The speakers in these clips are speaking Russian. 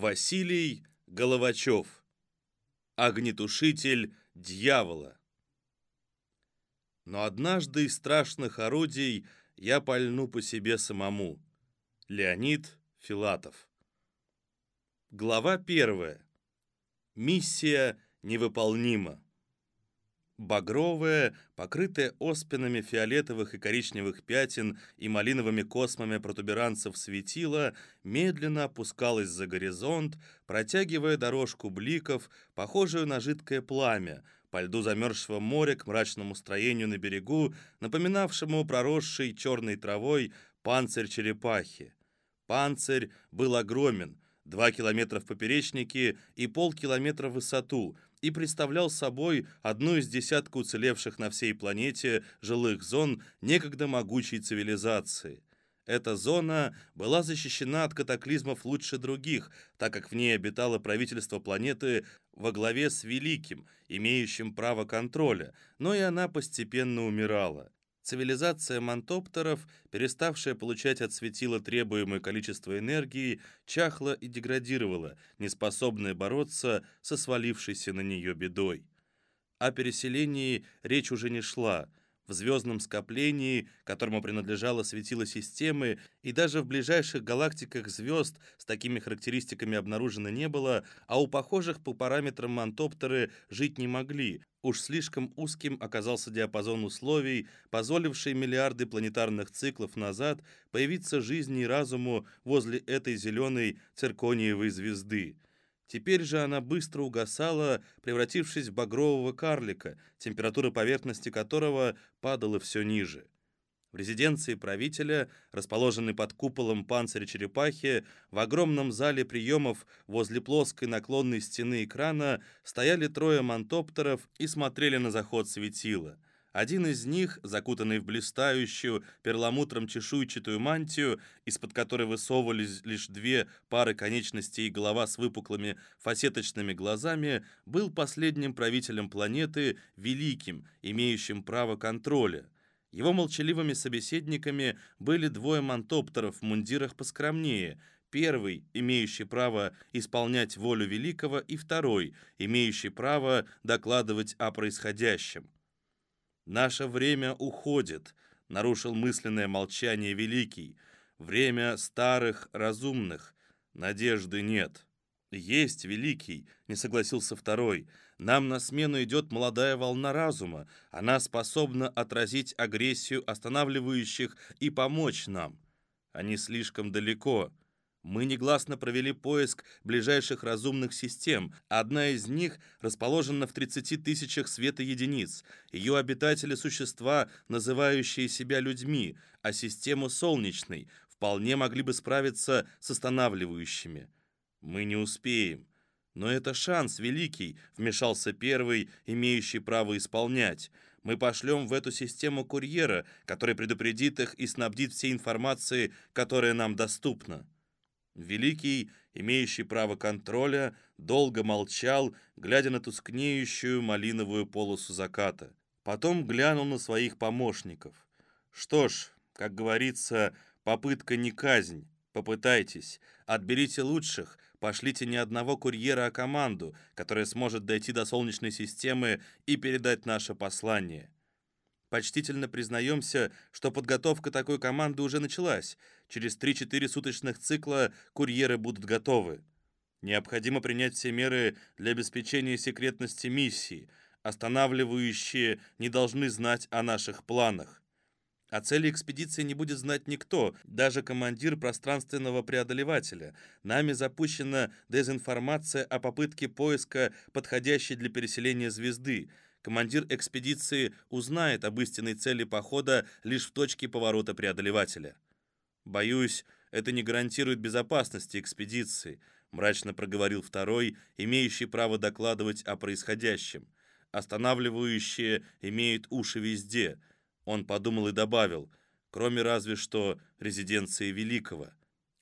Василий Головачев. Огнетушитель дьявола. Но однажды из страшных орудий я пальну по себе самому. Леонид Филатов. Глава первая. Миссия невыполнима. Багровое, покрытое оспинами фиолетовых и коричневых пятен и малиновыми космами протуберанцев светило, медленно опускалось за горизонт, протягивая дорожку бликов, похожую на жидкое пламя, по льду замерзшего моря к мрачному строению на берегу, напоминавшему проросший черной травой панцирь черепахи. Панцирь был огромен, два километра в поперечнике и полкилометра в высоту — и представлял собой одну из десятка уцелевших на всей планете жилых зон некогда могучей цивилизации. Эта зона была защищена от катаклизмов лучше других, так как в ней обитало правительство планеты во главе с Великим, имеющим право контроля, но и она постепенно умирала. Цивилизация мантоптеров, переставшая получать от светила требуемое количество энергии, чахла и деградировала, неспособная бороться со свалившейся на нее бедой. О переселении речь уже не шла – в звездном скоплении, которому принадлежало светило системы, и даже в ближайших галактиках звезд с такими характеристиками обнаружено не было, а у похожих по параметрам мантоптеры жить не могли. Уж слишком узким оказался диапазон условий, позволивший миллиарды планетарных циклов назад появиться жизни и разуму возле этой зеленой циркониевой звезды. Теперь же она быстро угасала, превратившись в багрового карлика, температура поверхности которого падала все ниже. В резиденции правителя, расположенной под куполом панциря черепахи, в огромном зале приемов возле плоской наклонной стены экрана стояли трое мантоптеров и смотрели на заход светила — один из них, закутанный в блистающую перламутром чешуйчатую мантию, из-под которой высовывались лишь две пары конечностей и голова с выпуклыми фасеточными глазами, был последним правителем планеты, великим, имеющим право контроля. Его молчаливыми собеседниками были двое мантоптеров в мундирах поскромнее, Первый, имеющий право исполнять волю великого, и второй, имеющий право докладывать о происходящем. «Наше время уходит», — нарушил мысленное молчание Великий. «Время старых, разумных. Надежды нет». «Есть, Великий», — не согласился второй. «Нам на смену идет молодая волна разума. Она способна отразить агрессию останавливающих и помочь нам. Они слишком далеко. Мы негласно провели поиск ближайших разумных систем. Одна из них расположена в 30 тысячах светоединиц. Ее обитатели – существа, называющие себя людьми, а систему Солнечной вполне могли бы справиться с останавливающими. Мы не успеем. Но это шанс великий, вмешался первый, имеющий право исполнять. Мы пошлем в эту систему курьера, который предупредит их и снабдит всей информацией, которая нам доступна. Великий, имеющий право контроля, долго молчал, глядя на тускнеющую малиновую полосу заката. Потом глянул на своих помощников. «Что ж, как говорится, попытка не казнь. Попытайтесь. Отберите лучших, пошлите не одного курьера, а команду, которая сможет дойти до Солнечной системы и передать наше послание». Почтительно признаемся, что подготовка такой команды уже началась. Через 3-4 суточных цикла курьеры будут готовы. Необходимо принять все меры для обеспечения секретности миссии. Останавливающие не должны знать о наших планах. О цели экспедиции не будет знать никто, даже командир пространственного преодолевателя. Нами запущена дезинформация о попытке поиска подходящей для переселения звезды – командир экспедиции узнает об истинной цели похода лишь в точке поворота преодолевателя. «Боюсь, это не гарантирует безопасности экспедиции», мрачно проговорил второй, имеющий право докладывать о происходящем. «Останавливающие имеют уши везде», он подумал и добавил, кроме разве что резиденции Великого.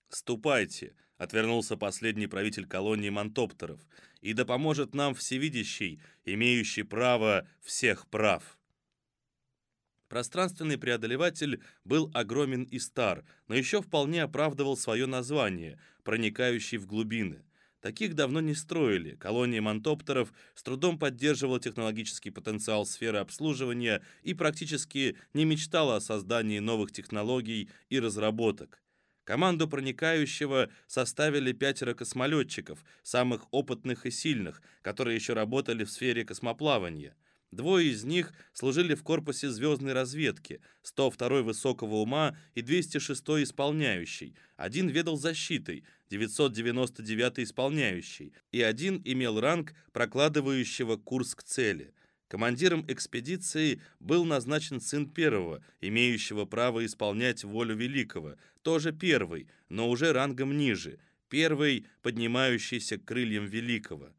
«Ступайте», — отвернулся последний правитель колонии Монтоптеров, «и да поможет нам всевидящий, имеющий право всех прав». Пространственный преодолеватель был огромен и стар, но еще вполне оправдывал свое название, проникающий в глубины. Таких давно не строили. Колония мантоптеров с трудом поддерживала технологический потенциал сферы обслуживания и практически не мечтала о создании новых технологий и разработок. Команду проникающего составили пятеро космолетчиков, самых опытных и сильных, которые еще работали в сфере космоплавания. Двое из них служили в корпусе звездной разведки, 102 высокого ума и 206 исполняющий. Один ведал защитой, 999 исполняющий, и один имел ранг прокладывающего курс к цели. Командиром экспедиции был назначен сын первого, имеющего право исполнять волю великого, тоже первый, но уже рангом ниже, первый, поднимающийся к крыльям великого.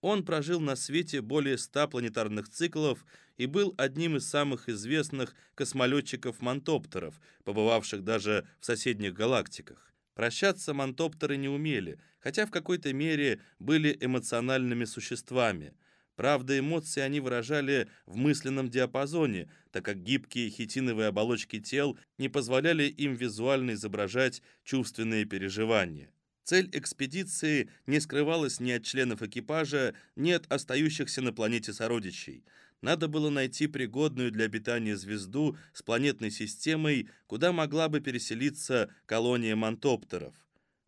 Он прожил на свете более ста планетарных циклов и был одним из самых известных космолетчиков-мантоптеров, побывавших даже в соседних галактиках. Прощаться мантоптеры не умели, хотя в какой-то мере были эмоциональными существами. Правда, эмоции они выражали в мысленном диапазоне, так как гибкие хитиновые оболочки тел не позволяли им визуально изображать чувственные переживания. Цель экспедиции не скрывалась ни от членов экипажа, ни от остающихся на планете сородичей. Надо было найти пригодную для обитания звезду с планетной системой, куда могла бы переселиться колония мантоптеров.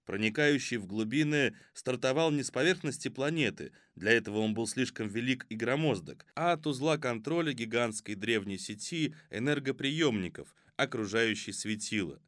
Проникающий в глубины стартовал не с поверхности планеты, для этого он был слишком велик и громоздок, а от узла контроля гигантской древней сети энергоприемников, окружающей светило.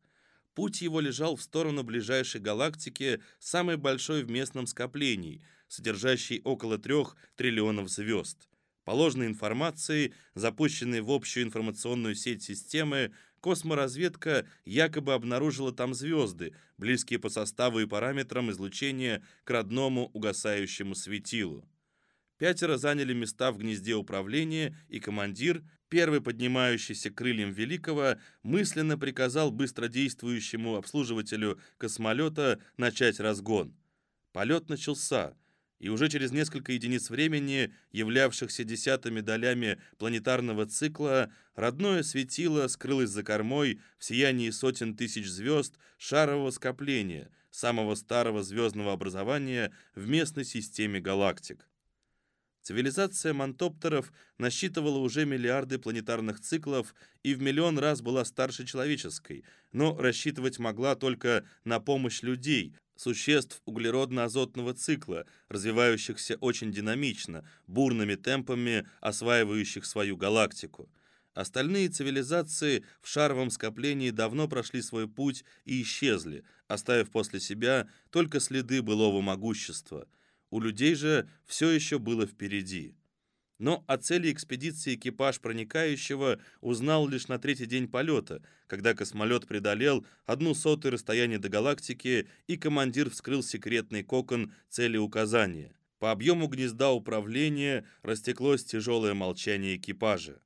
Путь его лежал в сторону ближайшей галактики, самой большой в местном скоплении, содержащей около трех триллионов звезд. По ложной информации, запущенной в общую информационную сеть системы, косморазведка якобы обнаружила там звезды, близкие по составу и параметрам излучения к родному угасающему светилу. Пятеро заняли места в гнезде управления, и командир – Первый, поднимающийся крыльям Великого, мысленно приказал быстродействующему обслуживателю космолета начать разгон. Полет начался, и уже через несколько единиц времени, являвшихся десятыми долями планетарного цикла, родное светило скрылось за кормой в сиянии сотен тысяч звезд шарового скопления, самого старого звездного образования в местной системе галактик. Цивилизация мантоптеров насчитывала уже миллиарды планетарных циклов и в миллион раз была старше человеческой, но рассчитывать могла только на помощь людей, существ углеродно-азотного цикла, развивающихся очень динамично, бурными темпами осваивающих свою галактику. Остальные цивилизации в шаровом скоплении давно прошли свой путь и исчезли, оставив после себя только следы былого могущества – у людей же все еще было впереди. Но о цели экспедиции экипаж проникающего узнал лишь на третий день полета, когда космолет преодолел одну сотую расстояние до галактики и командир вскрыл секретный кокон цели указания. По объему гнезда управления растеклось тяжелое молчание экипажа.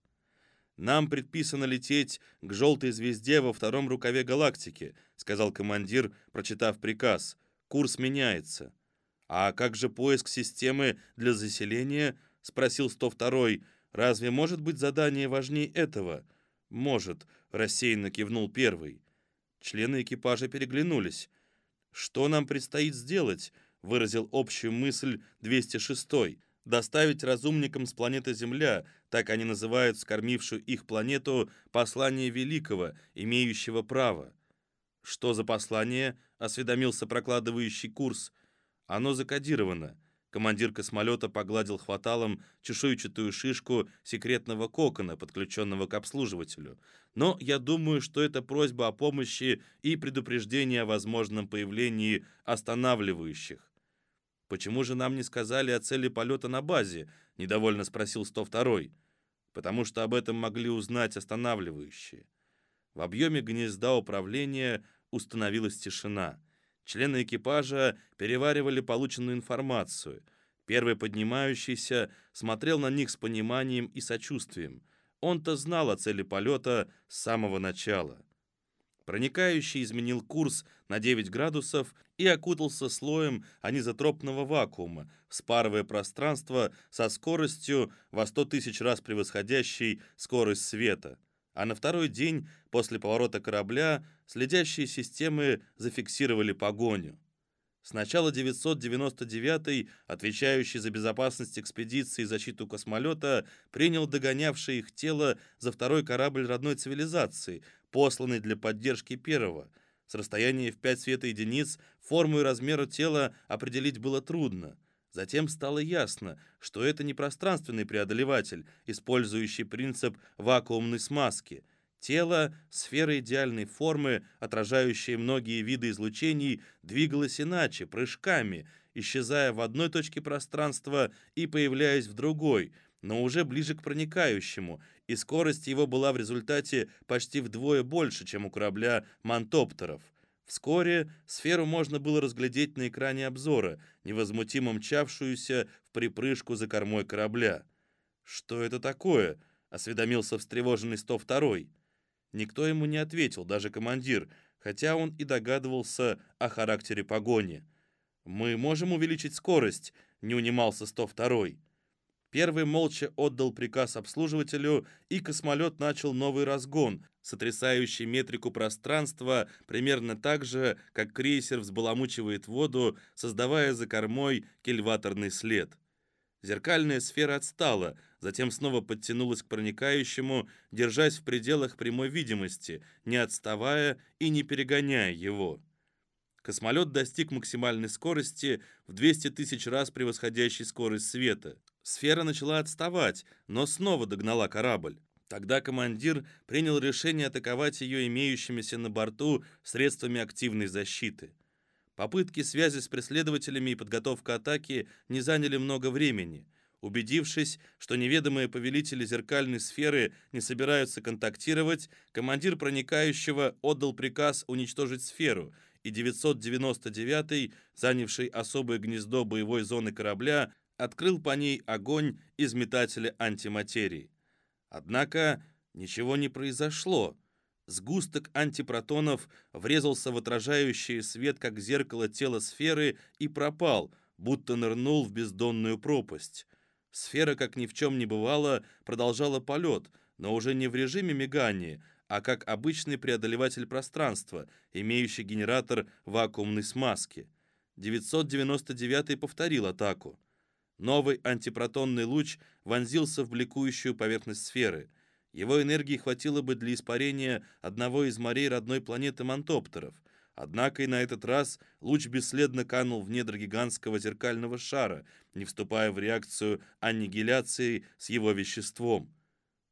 «Нам предписано лететь к желтой звезде во втором рукаве галактики», сказал командир, прочитав приказ. «Курс меняется». «А как же поиск системы для заселения?» — спросил 102-й. «Разве может быть задание важнее этого?» «Может», — рассеянно кивнул первый. Члены экипажа переглянулись. «Что нам предстоит сделать?» — выразил общую мысль 206-й. «Доставить разумникам с планеты Земля, так они называют скормившую их планету, послание великого, имеющего право». «Что за послание?» — осведомился прокладывающий курс. Оно закодировано. Командир космолета погладил хваталом чешуйчатую шишку секретного кокона, подключенного к обслуживателю. Но я думаю, что это просьба о помощи и предупреждение о возможном появлении останавливающих. «Почему же нам не сказали о цели полета на базе?» — недовольно спросил 102-й. «Потому что об этом могли узнать останавливающие». В объеме гнезда управления установилась тишина — Члены экипажа переваривали полученную информацию. Первый поднимающийся смотрел на них с пониманием и сочувствием. Он-то знал о цели полета с самого начала. Проникающий изменил курс на 9 градусов и окутался слоем анизотропного вакуума, вспарывая пространство со скоростью во 100 тысяч раз превосходящей скорость света а на второй день после поворота корабля следящие системы зафиксировали погоню. Сначала 999-й, отвечающий за безопасность экспедиции и защиту космолета, принял догонявшее их тело за второй корабль родной цивилизации, посланный для поддержки первого. С расстояния в 5 светоединиц форму и размер тела определить было трудно. Затем стало ясно, что это не пространственный преодолеватель, использующий принцип вакуумной смазки – Тело, сфера идеальной формы, отражающая многие виды излучений, двигалось иначе, прыжками, исчезая в одной точке пространства и появляясь в другой, но уже ближе к проникающему, и скорость его была в результате почти вдвое больше, чем у корабля мантоптеров. Вскоре сферу можно было разглядеть на экране обзора, невозмутимо мчавшуюся в припрыжку за кормой корабля. «Что это такое?» — осведомился встревоженный 102-й. Никто ему не ответил, даже командир, хотя он и догадывался о характере погони. «Мы можем увеличить скорость», — не унимался 102-й. Первый молча отдал приказ обслуживателю, и космолет начал новый разгон, сотрясающий метрику пространства примерно так же, как крейсер взбаламучивает воду, создавая за кормой кильваторный след. Зеркальная сфера отстала, затем снова подтянулась к проникающему, держась в пределах прямой видимости, не отставая и не перегоняя его. Космолет достиг максимальной скорости в 200 тысяч раз превосходящей скорость света. Сфера начала отставать, но снова догнала корабль. Тогда командир принял решение атаковать ее имеющимися на борту средствами активной защиты. Попытки связи с преследователями и подготовка атаки не заняли много времени. Убедившись, что неведомые повелители зеркальной сферы не собираются контактировать, командир проникающего отдал приказ уничтожить сферу, и 999-й, занявший особое гнездо боевой зоны корабля, открыл по ней огонь из метателя антиматерии. Однако ничего не произошло. Сгусток антипротонов врезался в отражающий свет, как зеркало тела сферы, и пропал, будто нырнул в бездонную пропасть. Сфера, как ни в чем не бывало, продолжала полет, но уже не в режиме мигания, а как обычный преодолеватель пространства, имеющий генератор вакуумной смазки. 999 повторил атаку. Новый антипротонный луч вонзился в бликующую поверхность сферы – его энергии хватило бы для испарения одного из морей родной планеты Мантоптеров. Однако и на этот раз луч бесследно канул в недра гигантского зеркального шара, не вступая в реакцию аннигиляции с его веществом.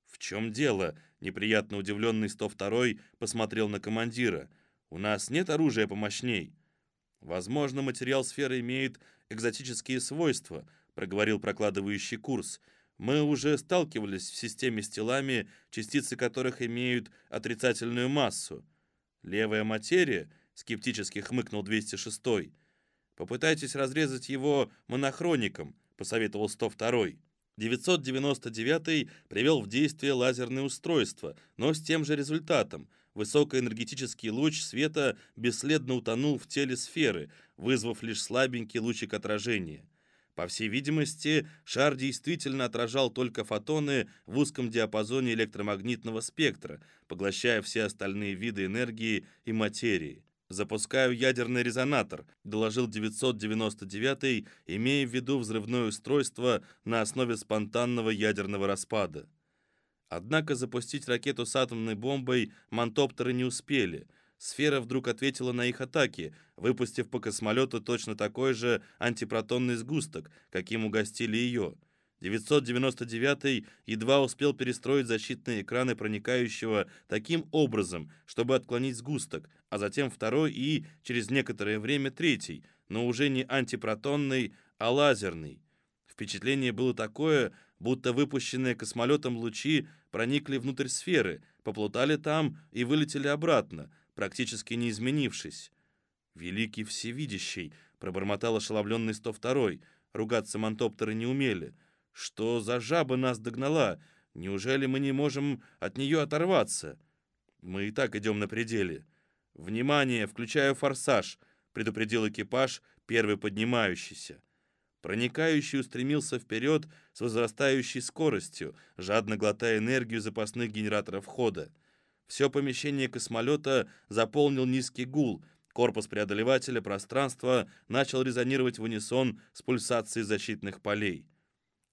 «В чем дело?» — неприятно удивленный 102-й посмотрел на командира. «У нас нет оружия помощней». «Возможно, материал сферы имеет экзотические свойства», — проговорил прокладывающий курс — мы уже сталкивались в системе с телами, частицы которых имеют отрицательную массу. Левая материя, скептически хмыкнул 206-й. Попытайтесь разрезать его монохроником, посоветовал 102-й. 999 привел в действие лазерное устройство, но с тем же результатом. Высокоэнергетический луч света бесследно утонул в теле сферы, вызвав лишь слабенький лучик отражения. По всей видимости, шар действительно отражал только фотоны в узком диапазоне электромагнитного спектра, поглощая все остальные виды энергии и материи. «Запускаю ядерный резонатор», — доложил 999 имея в виду взрывное устройство на основе спонтанного ядерного распада. Однако запустить ракету с атомной бомбой мантоптеры не успели — Сфера вдруг ответила на их атаки, выпустив по космолету точно такой же антипротонный сгусток, каким угостили ее. 999 едва успел перестроить защитные экраны проникающего таким образом, чтобы отклонить сгусток, а затем второй и, через некоторое время, третий, но уже не антипротонный, а лазерный. Впечатление было такое, будто выпущенные космолетом лучи проникли внутрь сферы, поплутали там и вылетели обратно, практически не изменившись. «Великий всевидящий!» — пробормотал ошеломленный 102-й. Ругаться мантоптеры не умели. «Что за жаба нас догнала? Неужели мы не можем от нее оторваться?» «Мы и так идем на пределе». «Внимание! Включаю форсаж!» — предупредил экипаж, первый поднимающийся. Проникающий устремился вперед с возрастающей скоростью, жадно глотая энергию запасных генераторов хода. Все помещение космолета заполнил низкий гул. Корпус преодолевателя пространства начал резонировать в унисон с пульсацией защитных полей.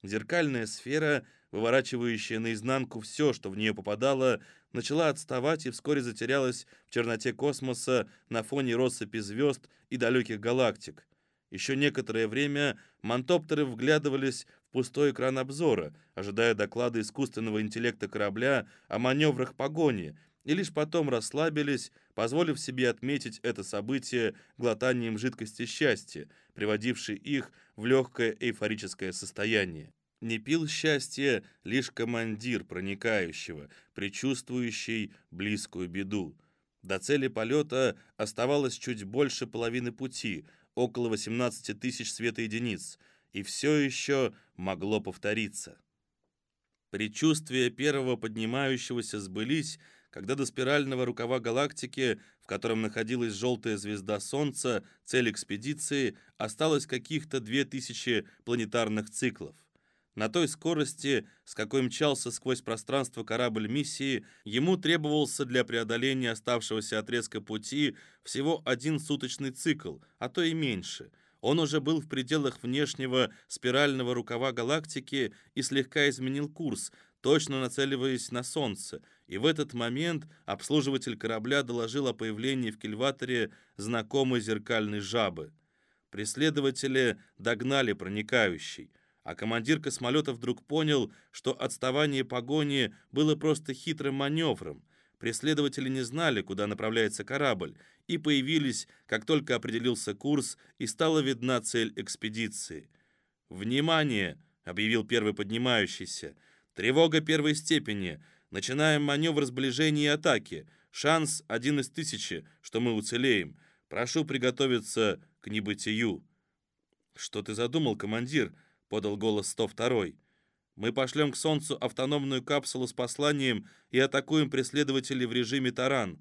Зеркальная сфера, выворачивающая наизнанку все, что в нее попадало, начала отставать и вскоре затерялась в черноте космоса на фоне россыпи звезд и далеких галактик. Еще некоторое время мантоптеры вглядывались в пустой экран обзора, ожидая доклада искусственного интеллекта корабля о маневрах погони, и лишь потом расслабились, позволив себе отметить это событие глотанием жидкости счастья, приводившей их в легкое эйфорическое состояние. Не пил счастье лишь командир проникающего, предчувствующий близкую беду. До цели полета оставалось чуть больше половины пути, около 18 тысяч светоединиц, и все еще могло повториться. Предчувствия первого поднимающегося сбылись, когда до спирального рукава галактики, в котором находилась желтая звезда Солнца, цель экспедиции, осталось каких-то 2000 планетарных циклов. На той скорости, с какой мчался сквозь пространство корабль миссии, ему требовался для преодоления оставшегося отрезка пути всего один суточный цикл, а то и меньше. Он уже был в пределах внешнего спирального рукава галактики и слегка изменил курс, точно нацеливаясь на Солнце, и в этот момент обслуживатель корабля доложил о появлении в кильваторе знакомой зеркальной жабы. Преследователи догнали проникающий — а командир космолета вдруг понял, что отставание погони было просто хитрым маневром. Преследователи не знали, куда направляется корабль, и появились, как только определился курс и стала видна цель экспедиции. «Внимание!» — объявил первый поднимающийся. «Тревога первой степени. Начинаем маневр сближения и атаки. Шанс один из тысячи, что мы уцелеем. Прошу приготовиться к небытию». «Что ты задумал, командир?» — подал голос 102 «Мы пошлем к Солнцу автономную капсулу с посланием и атакуем преследователей в режиме таран».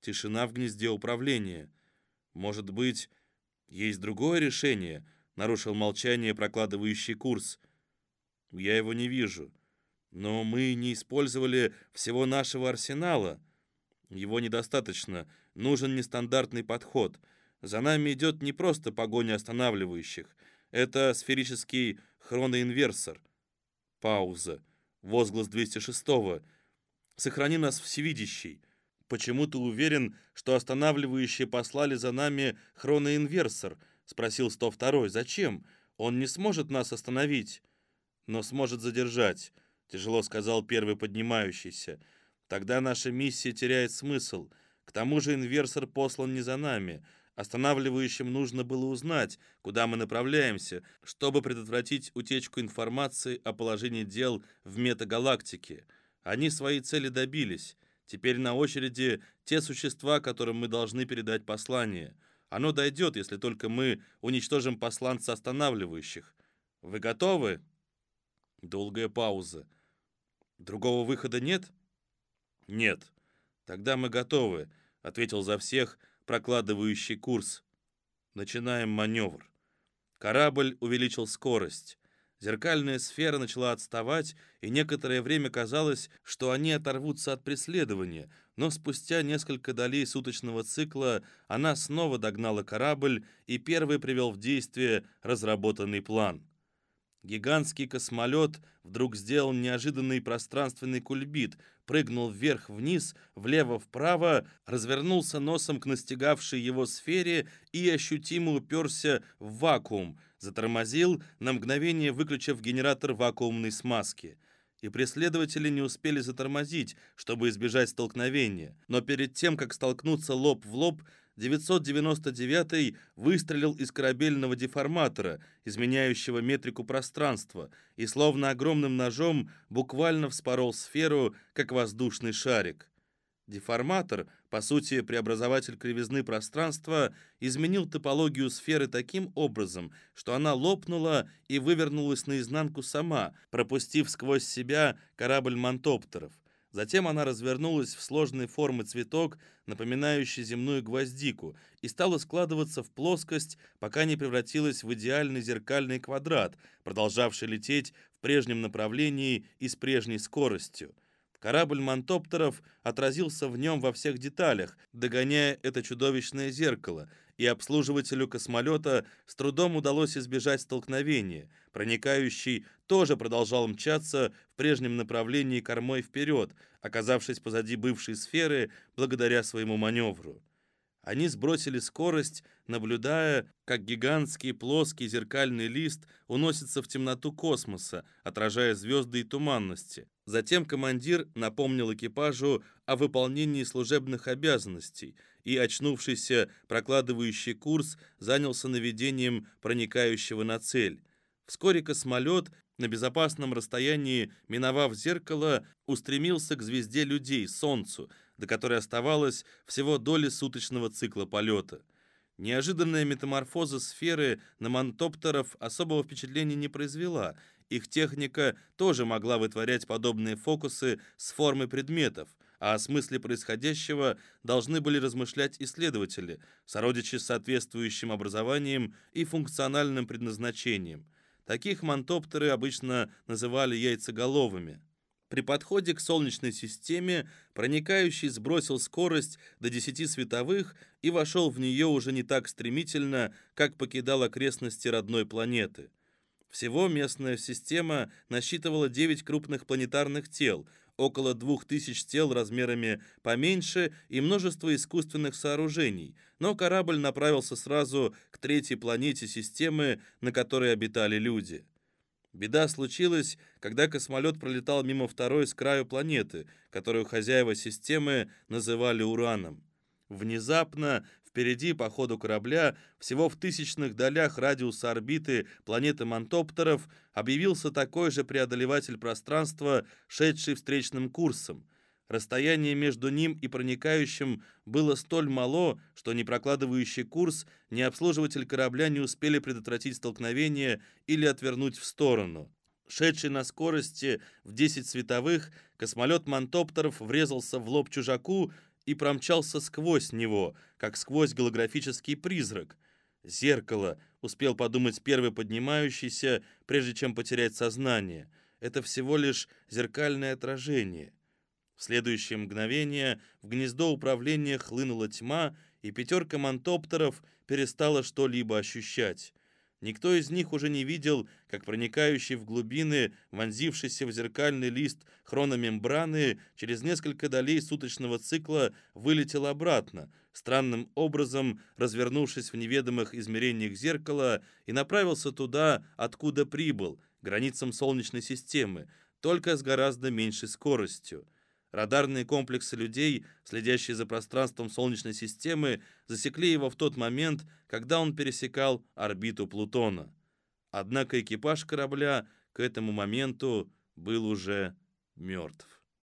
Тишина в гнезде управления. «Может быть, есть другое решение?» — нарушил молчание, прокладывающий курс. «Я его не вижу. Но мы не использовали всего нашего арсенала. Его недостаточно. Нужен нестандартный подход. За нами идет не просто погоня останавливающих — это сферический хроноинверсор. Пауза. Возглас 206-го. Сохрани нас всевидящий. Почему ты уверен, что останавливающие послали за нами хроноинверсор? Спросил 102-й. Зачем? Он не сможет нас остановить, но сможет задержать, тяжело сказал первый поднимающийся. Тогда наша миссия теряет смысл. К тому же инверсор послан не за нами. Останавливающим нужно было узнать, куда мы направляемся, чтобы предотвратить утечку информации о положении дел в метагалактике. Они свои цели добились. Теперь на очереди те существа, которым мы должны передать послание. Оно дойдет, если только мы уничтожим посланца останавливающих. Вы готовы? Долгая пауза. Другого выхода нет? Нет. Тогда мы готовы, ответил за всех прокладывающий курс. Начинаем маневр. Корабль увеличил скорость. Зеркальная сфера начала отставать, и некоторое время казалось, что они оторвутся от преследования, но спустя несколько долей суточного цикла она снова догнала корабль и первый привел в действие разработанный план. Гигантский космолет вдруг сделал неожиданный пространственный кульбит, прыгнул вверх-вниз, влево-вправо, развернулся носом к настигавшей его сфере и ощутимо уперся в вакуум, затормозил, на мгновение выключив генератор вакуумной смазки. И преследователи не успели затормозить, чтобы избежать столкновения, но перед тем, как столкнуться лоб в лоб, 999 выстрелил из корабельного деформатора, изменяющего метрику пространства, и словно огромным ножом буквально вспорол сферу, как воздушный шарик. Деформатор, по сути преобразователь кривизны пространства, изменил топологию сферы таким образом, что она лопнула и вывернулась наизнанку сама, пропустив сквозь себя корабль мантоптеров. Затем она развернулась в сложной формы цветок, напоминающий земную гвоздику, и стала складываться в плоскость, пока не превратилась в идеальный зеркальный квадрат, продолжавший лететь в прежнем направлении и с прежней скоростью. Корабль мантоптеров отразился в нем во всех деталях, догоняя это чудовищное зеркало, и обслуживателю космолета с трудом удалось избежать столкновения. Проникающий тоже продолжал мчаться в прежнем направлении кормой вперед, оказавшись позади бывшей сферы благодаря своему маневру. Они сбросили скорость, наблюдая, как гигантский плоский зеркальный лист уносится в темноту космоса, отражая звезды и туманности. Затем командир напомнил экипажу о выполнении служебных обязанностей, и очнувшийся, прокладывающий курс, занялся наведением проникающего на цель. Вскоре космолет, на безопасном расстоянии, миновав зеркало, устремился к звезде людей, Солнцу, до которой оставалось всего доли суточного цикла полета. Неожиданная метаморфоза сферы на мантоптеров особого впечатления не произвела. Их техника тоже могла вытворять подобные фокусы с формой предметов, а о смысле происходящего должны были размышлять исследователи, сородичи с соответствующим образованием и функциональным предназначением. Таких мантоптеры обычно называли яйцеголовыми. При подходе к Солнечной системе проникающий сбросил скорость до 10 световых и вошел в нее уже не так стремительно, как покидал окрестности родной планеты. Всего местная система насчитывала 9 крупных планетарных тел, около 2000 тел размерами поменьше и множество искусственных сооружений, но корабль направился сразу к третьей планете системы, на которой обитали люди. Беда случилась, когда космолет пролетал мимо второй с краю планеты, которую хозяева системы называли Ураном. Внезапно впереди по ходу корабля, всего в тысячных долях радиуса орбиты планеты Мантоптеров, объявился такой же преодолеватель пространства, шедший встречным курсом. Расстояние между ним и проникающим было столь мало, что ни прокладывающий курс, ни обслуживатель корабля не успели предотвратить столкновение или отвернуть в сторону. Шедший на скорости в 10 световых, космолет Мантоптеров врезался в лоб чужаку и промчался сквозь него, как сквозь голографический призрак. «Зеркало», — успел подумать первый поднимающийся, прежде чем потерять сознание. «Это всего лишь зеркальное отражение». В следующее мгновение в гнездо управления хлынула тьма, и пятерка мантоптеров перестала что-либо ощущать. Никто из них уже не видел, как проникающий в глубины, вонзившийся в зеркальный лист хрономембраны, через несколько долей суточного цикла вылетел обратно, странным образом развернувшись в неведомых измерениях зеркала и направился туда, откуда прибыл, границам Солнечной системы, только с гораздо меньшей скоростью. Радарные комплексы людей, следящие за пространством Солнечной системы, засекли его в тот момент, когда он пересекал орбиту Плутона. Однако экипаж корабля к этому моменту был уже мертв.